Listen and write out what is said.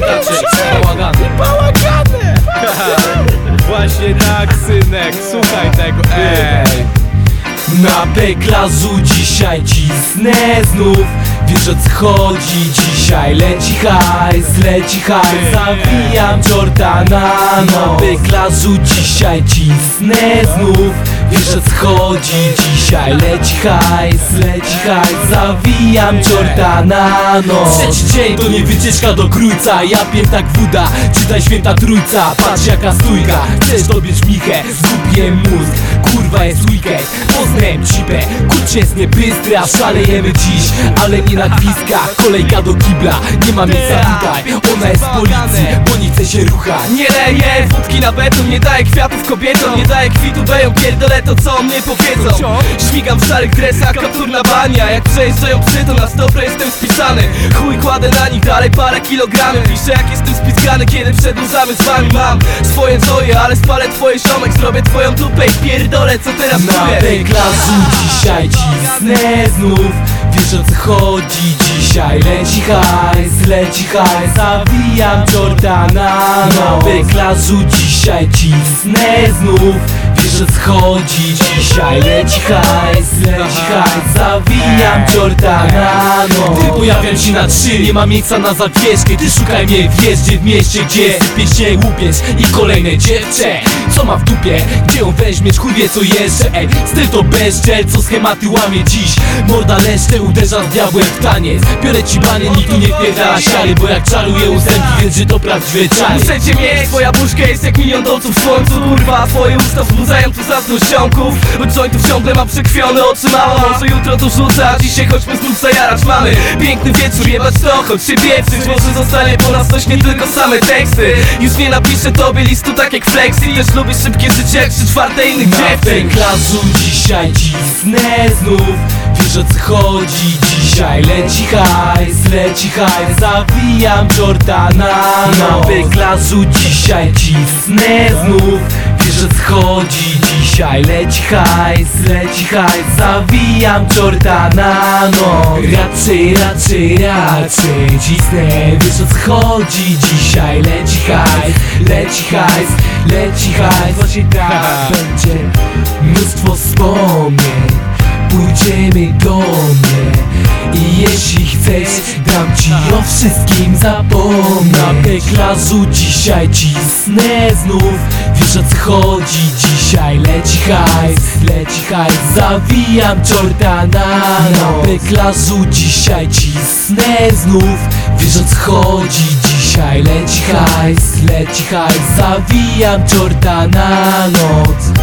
Pamiętacie? Bałagany Bałagany! Właśnie tak synek, słuchaj tego, ej. Na Beklazu dzisiaj cisnę znów. Wiesz o co chodzi, dzisiaj? Leci hajs, leci hajs. Zawijam Jordana Na Beklazu dzisiaj cisnę znów Wiesz o co chodzi, dzisiaj leci hajs, leci hajs Zawijam Jordana no Trzeci dzień to nie wycieczka do Krójca Ja piję tak woda, czytaj święta trójca Patrz jaka stójka, chcesz dobierz michę Zgubiłem mózg, kurwa jest weekend Poznałem cipę, kurcz jest niebystry A szalejemy dziś, ale nie na gwizdkach Kolejka do kibla, nie ma miejsca tutaj Ona jest z policji, bo nie chce się ruchać. Nie leję wódki na beton, nie daję kwiatów kobietom Nie daję kwitu, beją pierdolę to co mnie powiedzą. Śmigam w szarych dresach, kapturna bania Jak przejeżdżają psy to na stopę jestem spisany. Chuj kładę na nich dalej parę kilogramów. Piszę jak jestem spiskany, kiedy przedłużamy z wami. Mam swoje zoje, ale spalę twoje ziomek Zrobię twoją dupę i pierdolę co teraz Na czuję. Beklazu dzisiaj cisnę znów. Wiesz o co chodzi, dzisiaj? Leci hajs, leci hajs. Zawijam Jordana. Na Beklazu dzisiaj cisnę znów Wiesz o co chodzi, dzisiaj leci hajs, leci hajs. Zawijam Jordana no Ty pojawiam się na trzy, nie ma miejsca na zawieszkę Ty szukaj mnie w jeździe w mieście, gdzie sypie się łupiec I kolejne dziewczę, co ma w dupie, gdzie ją weźmiesz, chuj wie co jeszcze Ej, styl to bezczel, co schematy łamie dziś. Morda leszcze uderza z diabłem w taniec. Biorę ci banie, nikt tu nie pierdala siary Bo jak czaruję ustępki, więc że to prawdziwe czary Muszę cię mieć, twoja buźka jest jak milion dolców w słońcu. Kurwa, twoje usta wzbudzają tu zazdrość ziomków. Od jointów ciągle mam przekrwione oczy mało Może jutro to rzucę, a dzisiaj chodźmy znów zajarać mamy. Piękny wieczór, jebać to, choć się pieprzyć Może zostanie po nas coś, nie tylko same teksty. Już nie napiszę tobie listu tak jak flexi. Też lubię szybkie życie jak trzy czwarte innych Na dziewczyn. Beklazu dzisiaj cisnę znów. Wiesz o co chodzi, dzisiaj? Leci hajs, leci hajs Zawijam Jordana. Na Beklazu dzisiaj cisnę znów. Wiesz o co chodzi, dzisiaj leci hajs, leci hajs Zawijam Jordana no Raczej, raczej, raczej cisnę Wiesz o co chodzi, dzisiaj leci hajs, leci hajs, leci hajs. Właśnie tak będzie. Mnóstwo wspomnień. Pójdziemy do mnie. I jeśli chcesz Dam ci o wszystkim zapomnę Na Beklazu dzisiaj cisnę znów. Wiesz o co chodzi Dzisiaj leci hajs Leci hajs Zawijam Jordana. Na Beklazu dzisiaj cisnę znów Wiesz o co chodzi. Dzisiaj leci hajs Leci hajs Zawijam Jordana. Noc